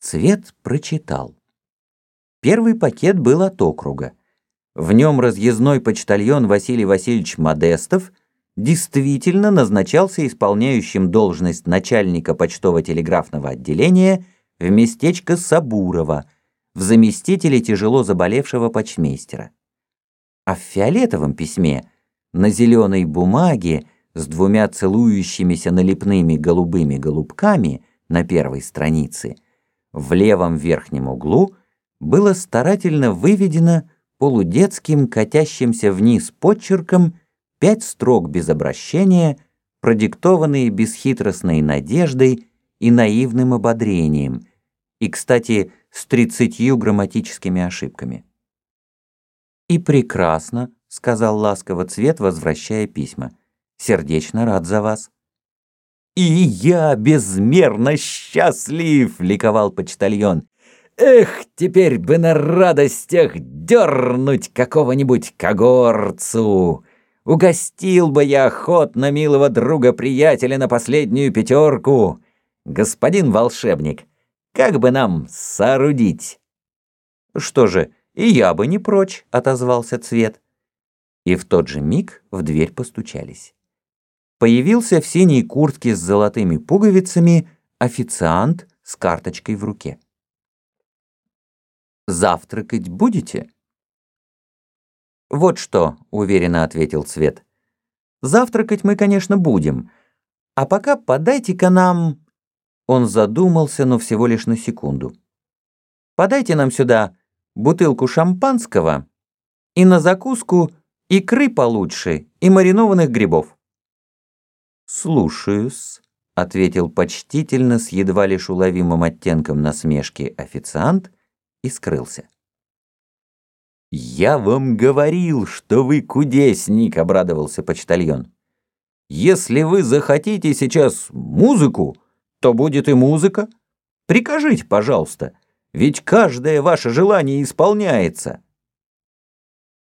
Цвет прочитал. Первый пакет был от округа. В нем разъездной почтальон Василий Васильевич Модестов действительно назначался исполняющим должность начальника почтово-телеграфного отделения в местечко Сабурова, в заместителе тяжело заболевшего почмейстера. А в фиолетовом письме на зеленой бумаге с двумя целующимися налепными голубыми голубками на первой странице в левом верхнем углу было старательно выведено полудетским катящимся вниз подчерком пять строк без обращения, продиктованные бесхитростной надеждой и наивным ободрением, и, кстати, с тридцатью грамматическими ошибками. «И прекрасно», — сказал ласково цвет, возвращая письма. «Сердечно рад за вас». «И я безмерно счастлив!» — ликовал почтальон. «Эх, теперь бы на радостях дернуть какого-нибудь когорцу!» Угостил бы я охотно милого друга-приятеля на последнюю пятерку. Господин волшебник, как бы нам соорудить? Что же, и я бы не прочь, отозвался Цвет. И в тот же миг в дверь постучались. Появился в синей куртке с золотыми пуговицами официант с карточкой в руке. «Завтракать будете?» «Вот что», — уверенно ответил Цвет. «Завтракать мы, конечно, будем. А пока подайте-ка нам...» Он задумался, но всего лишь на секунду. «Подайте нам сюда бутылку шампанского и на закуску икры получше и маринованных грибов». «Слушаюсь», — ответил почтительно с едва лишь уловимым оттенком насмешки официант и скрылся. «Я вам говорил, что вы кудесник», — обрадовался почтальон. «Если вы захотите сейчас музыку, то будет и музыка. Прикажите, пожалуйста, ведь каждое ваше желание исполняется».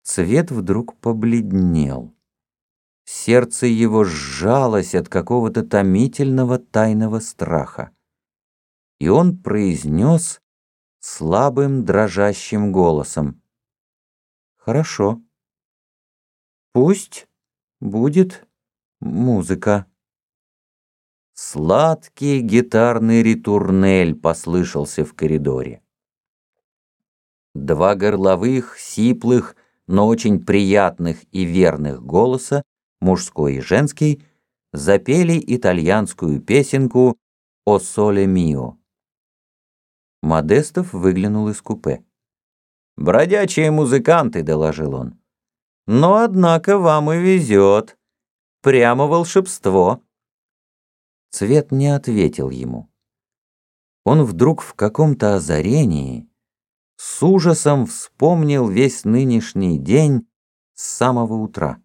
Цвет вдруг побледнел. Сердце его сжалось от какого-то томительного тайного страха. И он произнес слабым дрожащим голосом. Хорошо. Пусть будет музыка. Сладкий гитарный ритурнель послышался в коридоре. Два горловых, сиплых, но очень приятных и верных голоса, мужской и женский, запели итальянскую песенку «О соле мио». Модестов выглянул из купе. «Бродячие музыканты», — доложил он. «Но, однако, вам и везет. Прямо волшебство». Цвет не ответил ему. Он вдруг в каком-то озарении с ужасом вспомнил весь нынешний день с самого утра.